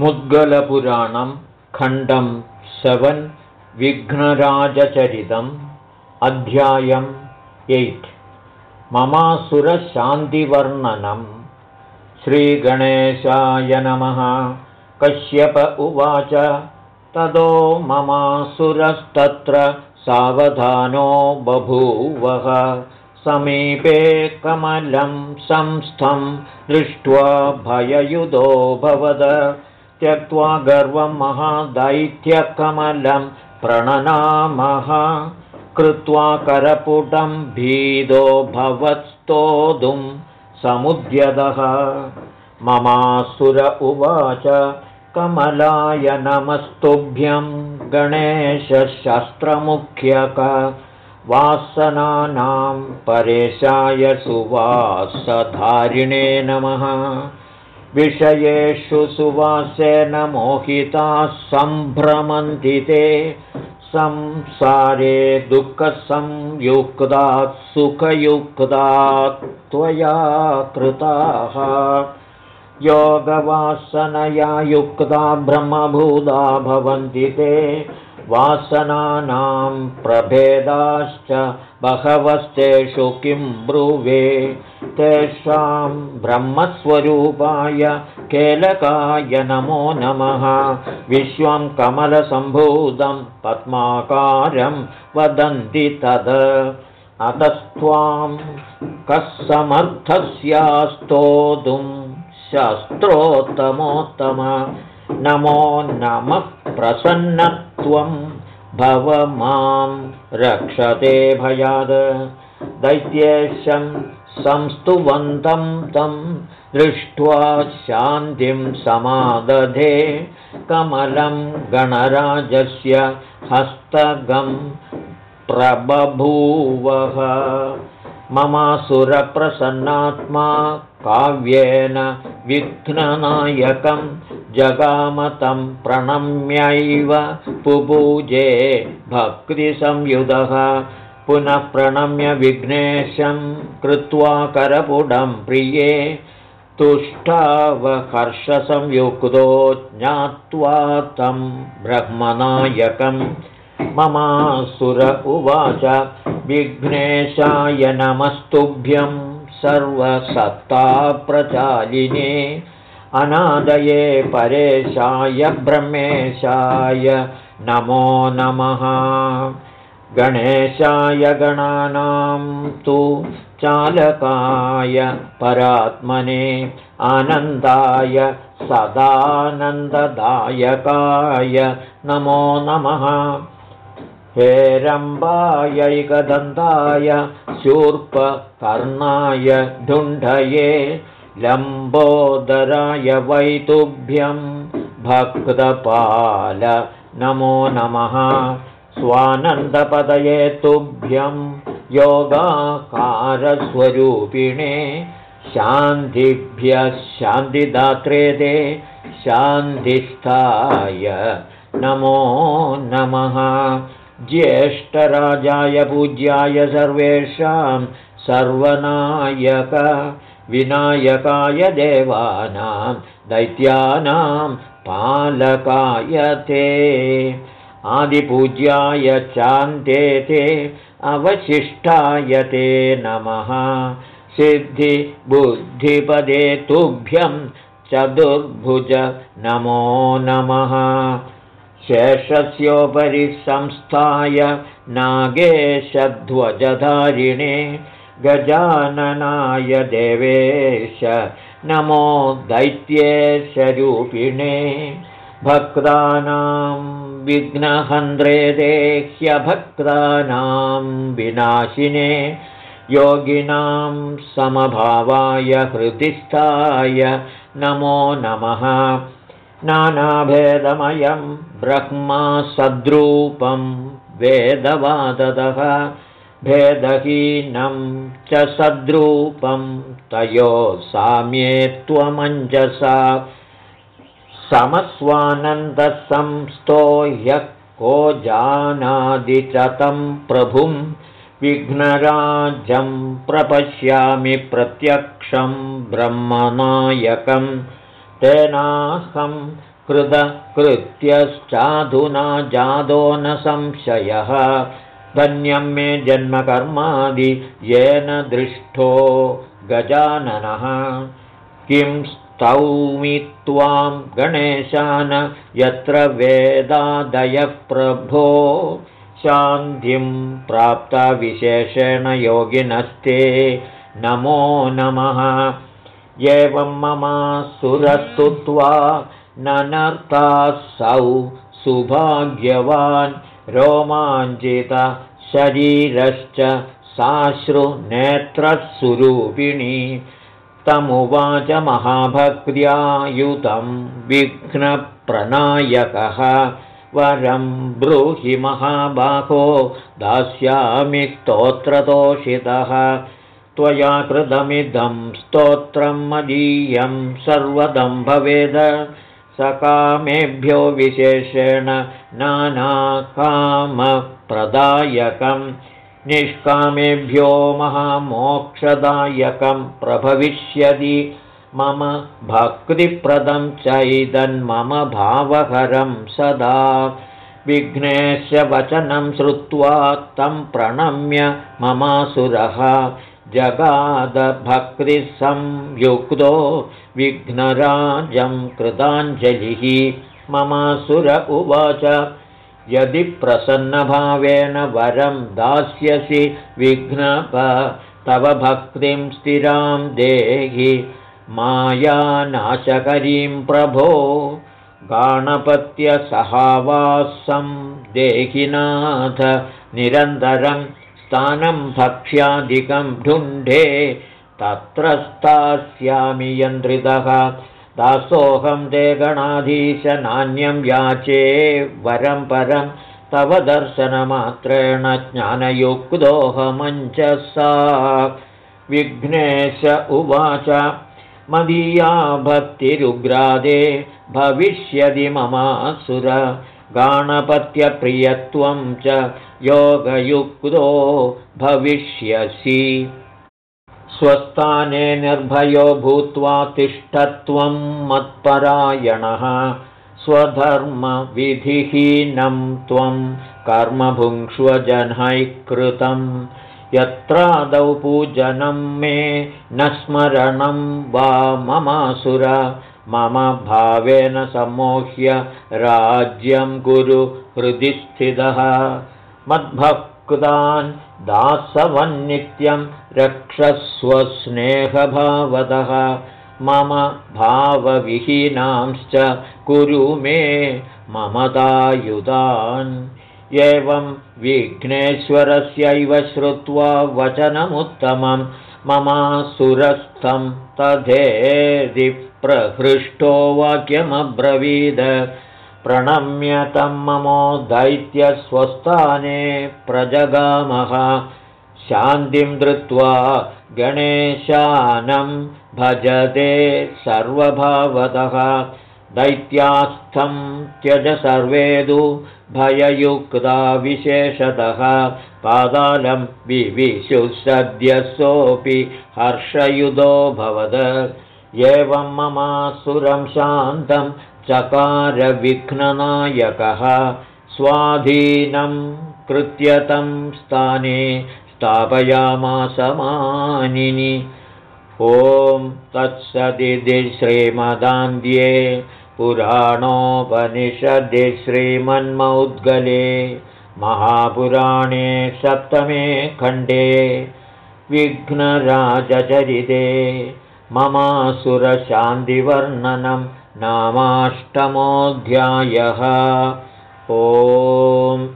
मुद्गलपुराणं खण्डं seven विघ्नराजचरितम् अध्यायम् eight. ममासुरशान्तिवर्णनं। श्रीगणेशाय नमः। कश्यप उवाच ततो ममासुरस्तत्र सावधानो बभूवः। समीपे कमलं संस्थं दृष्ट्वा भययुधो भवद त्यक्त्वा गर्वं महादैत्यकमलं प्रणनामः कृत्वा करपुटं भीदो भवत्स्तोदुं समुद्यतः। ममासुर उवाच कमलाय नमस्तुभ्यं गणेशशास्त्रमुख्यक वासनानां परेशाय सुवासधारिणे नमः विषयेषु सुवासेन मोहिताः सम्भ्रमन्ति ते। संसारे दुःखसंयुक्तात् सुखयुक्तात् त्वया कृताः। योगवासनया युक्ता ब्रह्मभूता भवन्ति ते। वासनानां प्रभेदाश्च बहवस्तेषु किं ब्रुवे? तेषां ब्रह्मस्वरूपाय केलकाय नमो नमः। विश्वं कमलसम्भूतं पद्माकारं वदन्ति तद्। अतस्त्वां कः समर्थस्यास्तोतुं शस्त्रोत्तमोत्तम। नमो नमः प्रसन्नत्वं भव मां रक्षते भयाद। दैत्येशं संस्तुवन्तं तं दृष्ट्वा शान्तिं समादधे। कमलं गणराजस्य हस्तगं प्रबभूवः। ममासुरप्रसन्नात्मा काव्येन विघ्ननायकं जगामतं प्रणम्यैव पुपूजे भक्तिसंयुधः पुनः प्रणम्य विघ्नेशं कृत्वा करपुडं प्रिये तुष्टावहर्षसंयुक्तो ज्ञात्वा तं ब्रह्मनायकं। ममासुर उवाच विघ्नेशाय नमस्तुभ्यं सर्वसत्ताप्रचालिने अनादये परेशाय ब्रह्मेशाय नमो नमः। गणेशाय गणानां तु चालकाय परात्मने आनन्दाय सदानन्ददायकाय नमो नमः हेरम्बायैकदन्ताय शूर्पकर्णाय ढुण्ढये लम्बोदराय वैतुभ्यं भक्तपाल नमो नमः। स्वानन्दपदये तुभ्यं योगाकारस्वरूपिणे शान्तिभ्यः शान्तिदात्रे ते शान्तिस्थाय नमो नमः ज्येष्ठराजाय पूज्याय सर्वेषां सर्वनायक विनायकाय देवानां दैत्यानां पालकाय ते। आदिपूज्याय चान्ते ते अवशिष्टाय ते नमः। सिद्धिबुद्धिपदे तुभ्यं चतुर्भुज नमो नमः शेषस्योपरि संस्थाय नागेशध्वजधारिणे गजाननाय देवेश नमो दैत्येशरूपिणे भक्तानां विघ्नहन्द्रे देह्यभक्तानां विनाशिने योगिनां समभावाय हृदिस्थाय नमो नमः नानाभेदमयं ब्रह्मा सद्रूपं वेदवादतः भेदहीनं च सद्रूपं तयोः साम्ये त्वमञ्जसा। समस्वानन्दसंस्तो ह्यः को जानादि च तं प्रभुं विघ्नराजं प्रपश्यामि प्रत्यक्षं ब्रह्मनायकम् तेनाहं कृतकृत्यश्चाधुना जादो न संशयः। धन्यं मे जन्मकर्मादि येन दृष्टो गजाननः। किं स्तौमि त्वां गणेशान यत्र वेदादयः प्रभो। शान्तिं प्राप्तविशेषेण योगिनस्ते। नमो नमः। एवं मम सुरस्तुत्वा ननर्तासौ सुभाग्यवान् रोमाञ्चितशरीरश्च साश्रुनेत्रस्वरूपिणी तमुवाच महाभक्त्यायुतं विघ्नप्रणायकः। वरं ब्रूहि महाबाहो दास्यामि स्तोत्रतोषितः त्वया कृतमिदं स्तोत्रं मदीयं सर्वदं भवेद सकामेभ्यो विशेषेण नानाकामप्रदायकं निष्कामेभ्यो महामोक्षदायकं प्रभविष्यति। मम भक्तिप्रदं चैदन्मम भावहरं सदा। विघ्नेश्य वचनं श्रुत्वा तं प्रणम्य ममासुरः जगादभक्तिसंयुक्तो विघ्नराजं कृताञ्जलिः ममासुर उवाच। यदि प्रसन्नभावेन वरं दास्यसि विघ्नप तव भक्तिं स्थिरां देहि। मायानाशकरीं प्रभो गाणपत्यसहावासं देहिनाथ। निरन्तरं स्थानं भक्ष्यादिकं ढुण्ढे तत्र स्थास्यामि यन्त्रितः। दासोऽहं ते गणाधीश नान्यं याचे वरं परं तव दर्शनमात्रेण ज्ञानयुक्तोऽहमञ्चसा विघ्नेश उवाच मदीया भक्तिरुग्रादे भविष्यति ममासुर गाणपत्यप्रियत्वं च योगयुक्तो भविष्यसि स्वस्थाने निर्भयो भूत्वा तिष्ठत्वं मत्परायणः स्वधर्मविधिहीनं त्वं कर्मभुङ्क्ष्वजनैः कृतं यत्रादौ पूजनं मे न स्मरणं वा ममासुर मम भावेन सम्मोह्य राज्यं गुरु हृदि स्थितः। मद्भक्तान् दासवन्नित्यं रक्षस्वस्नेहभावतः मम भावविहीनांश्च कुरु मे ममतायुधान्। एवं विघ्नेश्वरस्यैव श्रुत्वा वचनमुत्तमं ममासुरस्थं तथेदि प्रहृष्टो वाक्यमब्रवीद। प्रणम्यतं ममो दैत्यस्वस्थाने प्रजगामः। शान्तिं धृत्वा गणेशानं भजते सर्वभावतः दैत्यास्थं त्यज सर्वेदु भययुक्ता विशेषतः। पादालं विविशुः सद्यसोऽपि हर्षयुधो भवद। एवं ममासुरं शान्तं चकारविघ्ननायकः। स्वाधीनं कृत्यतं स्थाने स्थापयामासमानिनि ॐ तत्सदिति श्रीमदान्ध्ये पुराणोपनिषदि श्रीमन्मौद्गले महापुराणे सप्तमे खण्डे विघ्नराजचरिते ममासुरशान्तिवर्णनं नामाष्टमोऽध्यायः। ओम्